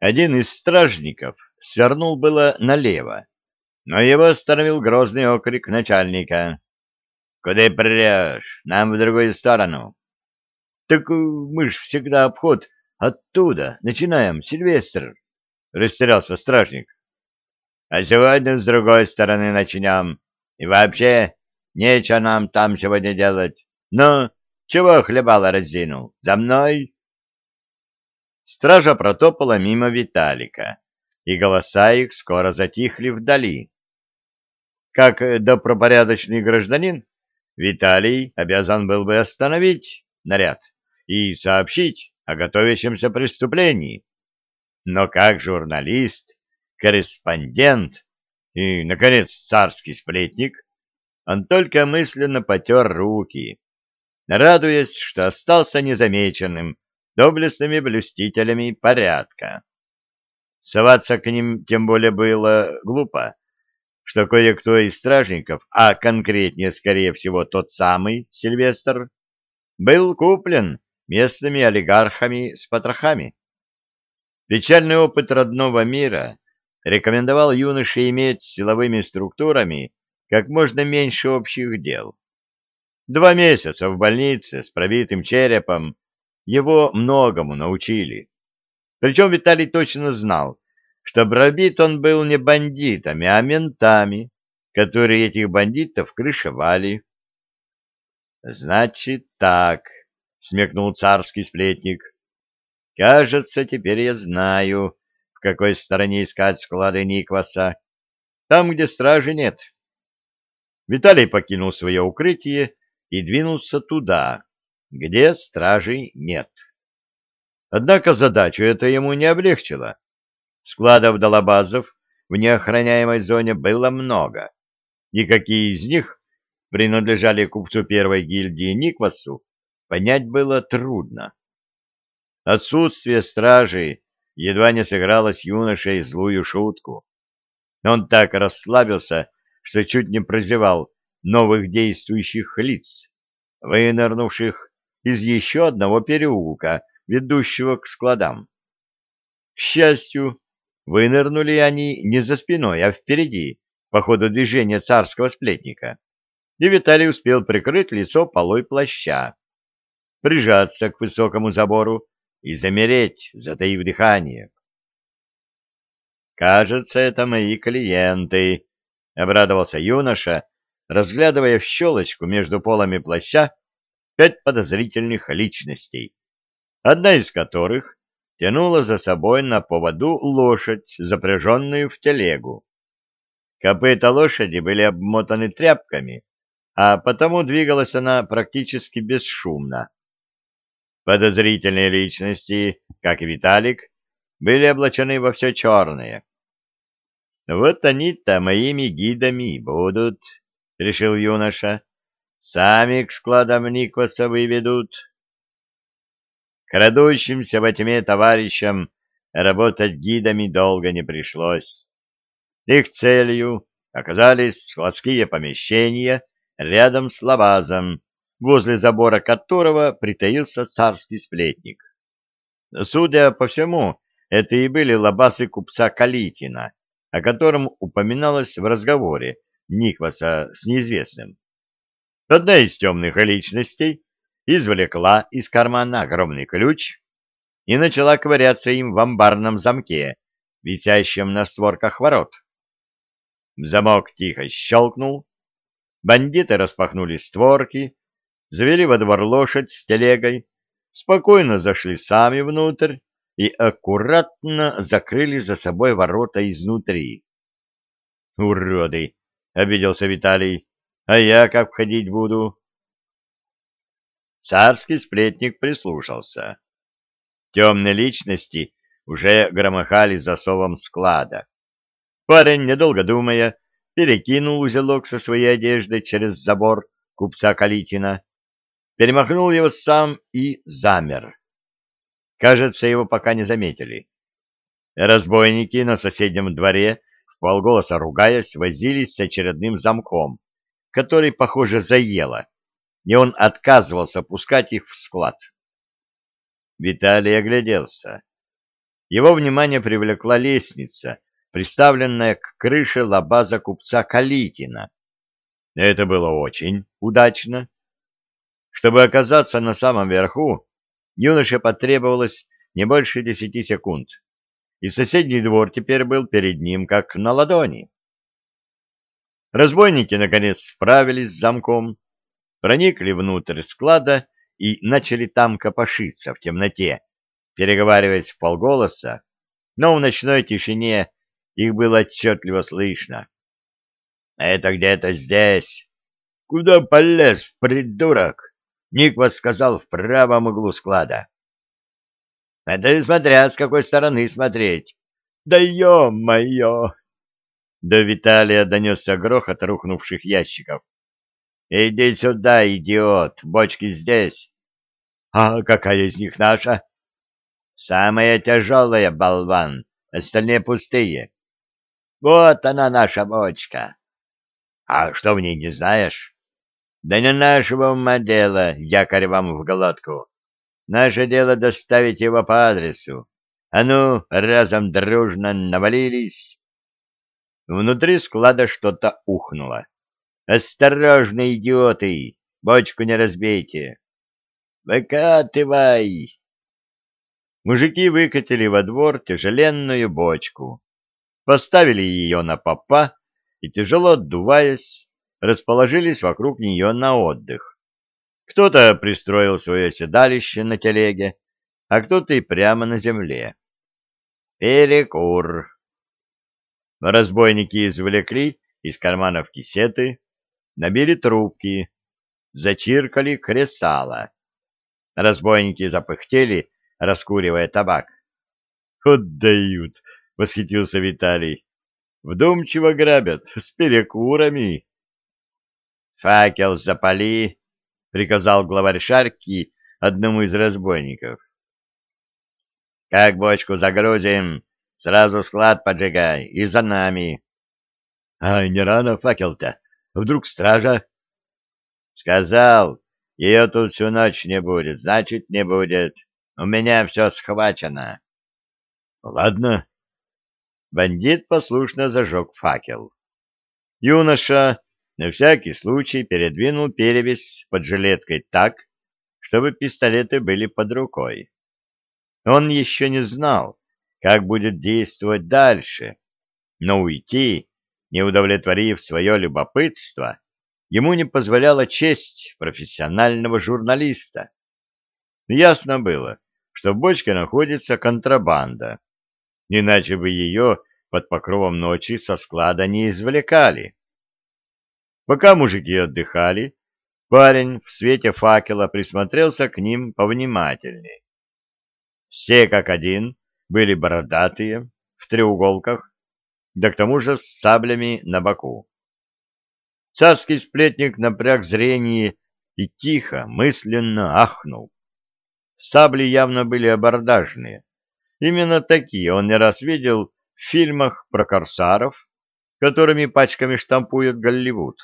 Один из стражников свернул было налево, но его остановил грозный окрик начальника. — Куда прешь? Нам в другую сторону. — Так мы ж всегда обход оттуда начинаем, Сильвестр, — растерялся стражник. — А сегодня с другой стороны начнем. И вообще, нечего нам там сегодня делать. Ну, чего хлебало разинул? За мной? Стража протопала мимо Виталика, и голоса их скоро затихли вдали. Как добропорядочный гражданин, Виталий обязан был бы остановить наряд и сообщить о готовящемся преступлении. Но как журналист, корреспондент и, наконец, царский сплетник, он только мысленно потер руки, радуясь, что остался незамеченным доблестными блюстителями порядка. Соваться к ним тем более было глупо, что кое-кто из стражников, а конкретнее, скорее всего, тот самый Сильвестр, был куплен местными олигархами с потрохами. Печальный опыт родного мира рекомендовал юноше иметь с силовыми структурами как можно меньше общих дел. Два месяца в больнице с пробитым черепом его многому научили. Причем Виталий точно знал, что пробит он был не бандитами, а ментами, которые этих бандитов крышевали. — Значит так, — смекнул царский сплетник. — Кажется, теперь я знаю, в какой стороне искать склады Никваса. Там, где стражи нет. Виталий покинул свое укрытие и двинулся туда, где стражей нет. Однако задачу это ему не облегчило. Складов долобазов в неохраняемой зоне было много, и какие из них принадлежали купцу первой гильдии Никвасу, понять было трудно. Отсутствие стражей едва не сыграло с юношей злую шутку. Он так расслабился, что чуть не прозевал новых действующих лиц, вынырнувших из еще одного переулка, ведущего к складам. К счастью, вынырнули они не за спиной, а впереди, по ходу движения царского сплетника, и Виталий успел прикрыть лицо полой плаща, прижаться к высокому забору и замереть, затаив дыхание. «Кажется, это мои клиенты», — обрадовался юноша, разглядывая в щелочку между полами плаща пять подозрительных личностей, одна из которых тянула за собой на поводу лошадь, запряженную в телегу. Копыта лошади были обмотаны тряпками, а потому двигалась она практически бесшумно. Подозрительные личности, как и Виталик, были облачены во все черное, вот они-то моими гидами и будут, — решил юноша. Сами к складам Никваса выведут. Крадущимся во тьме товарищам работать гидами долго не пришлось. Их целью оказались складские помещения рядом с лабазом, возле забора которого притаился царский сплетник. Судя по всему, это и были лабасы купца Калитина, о котором упоминалось в разговоре Никваса с неизвестным. Одна из темных личностей извлекла из кармана огромный ключ и начала ковыряться им в амбарном замке, висящем на створках ворот. Замок тихо щелкнул, бандиты распахнули створки, завели во двор лошадь с телегой, спокойно зашли сами внутрь и аккуратно закрыли за собой ворота изнутри. «Уроды!» — обиделся Виталий. «А я как входить буду?» Царский сплетник прислушался. Темные личности уже громыхали засовом склада. Парень, недолго думая, перекинул узелок со своей одеждой через забор купца Калитина, перемахнул его сам и замер. Кажется, его пока не заметили. Разбойники на соседнем дворе, в полголоса ругаясь, возились с очередным замком, который, похоже, заело, и он отказывался пускать их в склад. Виталий огляделся. его внимание привлекла лестница, приставленная к крыше лабаза купца Калитина. Это было очень удачно. Чтобы оказаться на самом верху, юноше потребовалось не больше десяти секунд, и соседний двор теперь был перед ним как на ладони. Разбойники, наконец, справились с замком, проникли внутрь склада и начали там копошиться в темноте, переговариваясь в полголоса, но в ночной тишине их было отчетливо слышно. «Это где-то здесь. Куда полез, придурок?» Никвас сказал в правом углу склада. «Это смотря с какой стороны смотреть. Да ё-моё!» До Виталия донесся грохот рухнувших ящиков. «Иди сюда, идиот! Бочки здесь!» «А какая из них наша?» «Самая тяжелая, болван, остальные пустые. Вот она, наша бочка. А что в ней не знаешь?» «Да не нашего ума дело, якорь вам в глотку. Наше дело доставить его по адресу. А ну, разом дружно навалились!» Внутри склада что-то ухнуло. «Осторожно, идиоты! Бочку не разбейте!» «Выкатывай!» Мужики выкатили во двор тяжеленную бочку, поставили ее на попа и, тяжело отдуваясь, расположились вокруг нее на отдых. Кто-то пристроил свое седалище на телеге, а кто-то и прямо на земле. Перекур. Разбойники извлекли из карманов кисеты, набили трубки, зачиркали кресала. Разбойники запыхтели, раскуривая табак. «Отдают!» — восхитился Виталий. «Вдумчиво грабят, с перекурами!» «Факел запали!» — приказал главарь Шарки одному из разбойников. «Как бочку загрузим, Сразу склад поджигай, и за нами. — Ай, не рано факел-то. Вдруг стража? — Сказал, ее тут всю ночь не будет, значит, не будет. У меня все схвачено. — Ладно. Бандит послушно зажег факел. Юноша на всякий случай передвинул перевязь под жилеткой так, чтобы пистолеты были под рукой. Он еще не знал, как будет действовать дальше, но уйти, не удовлетворив свое любопытство, ему не позволяла честь профессионального журналиста. Ясно было, что в бочке находится контрабанда, иначе бы ее под покровом ночи со склада не извлекали. Пока мужики отдыхали, парень в свете факела присмотрелся к ним повнимательней. Все как один были бородатые, в треуголках, да к тому же с саблями на боку. Царский сплетник напряг зрение и тихо, мысленно ахнул. Сабли явно были абордажные. Именно такие он не раз видел в фильмах про корсаров, которыми пачками штампует Голливуд.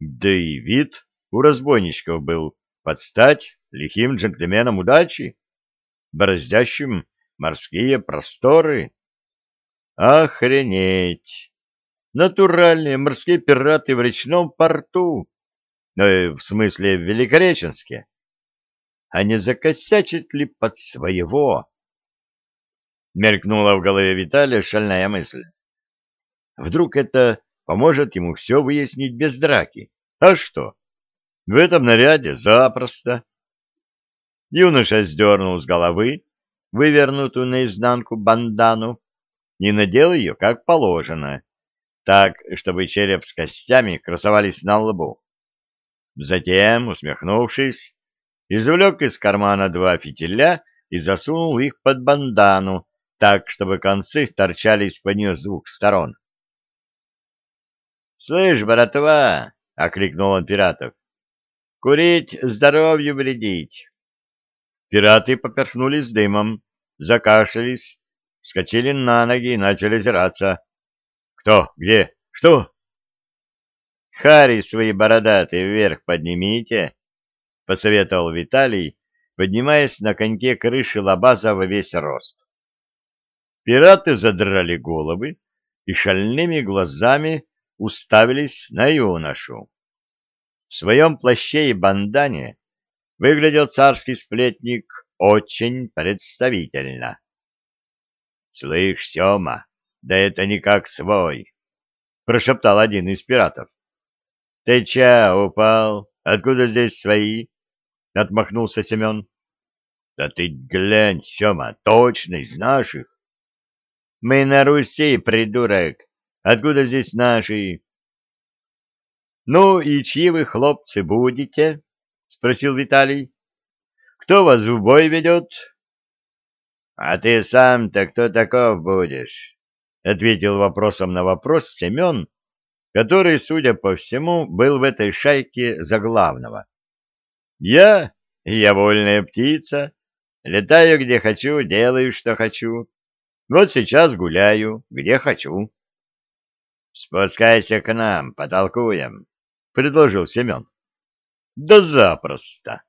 Да и вид у разбойничков был под стать лихим джентльменам удачи, бороздящим морские просторы. Охренеть! Натуральные морские пираты в речном порту, э, в смысле в Великореченске. А не закосячит ли под своего? Мелькнула в голове Виталия шальная мысль. Вдруг это поможет ему все выяснить без драки. А что? В этом наряде запросто. Юноша сдернул с головы вывернутую наизнанку бандану и надел ее как положено, так, чтобы череп с костями красовались на лбу. Затем, усмехнувшись, извлек из кармана два фитиля и засунул их под бандану, так, чтобы концы торчали из-под с двух сторон. — Слышь, братва! — окликнул он пиратов. — Курить здоровью вредить. Пираты поперхнулись дымом, закашлялись, вскочили на ноги и начали зираться. «Кто? Где? Что?» «Хари свои бородатые вверх поднимите», — посоветовал Виталий, поднимаясь на коньке крыши лабаза во весь рост. Пираты задрали головы и шальными глазами уставились на юношу. В своем плаще и бандане выглядел царский сплетник очень представительно. — Слышь, Сема, да это не как свой, — прошептал один из пиратов. — Ты ча, упал? Откуда здесь свои? — отмахнулся Семен. — Да ты глянь, Сема, точно из наших. — Мы на Руси, придурок. Откуда здесь наши? — Ну и чьи вы, хлопцы, будете? — спросил Виталий. — Кто вас в бой ведет? — А ты сам-то кто таков будешь? — ответил вопросом на вопрос Семен, который, судя по всему, был в этой шайке за главного. — Я? Я вольная птица. Летаю, где хочу, делаю, что хочу. Вот сейчас гуляю, где хочу. — Спускайся к нам, потолкуем, — предложил Семен. — Да запросто.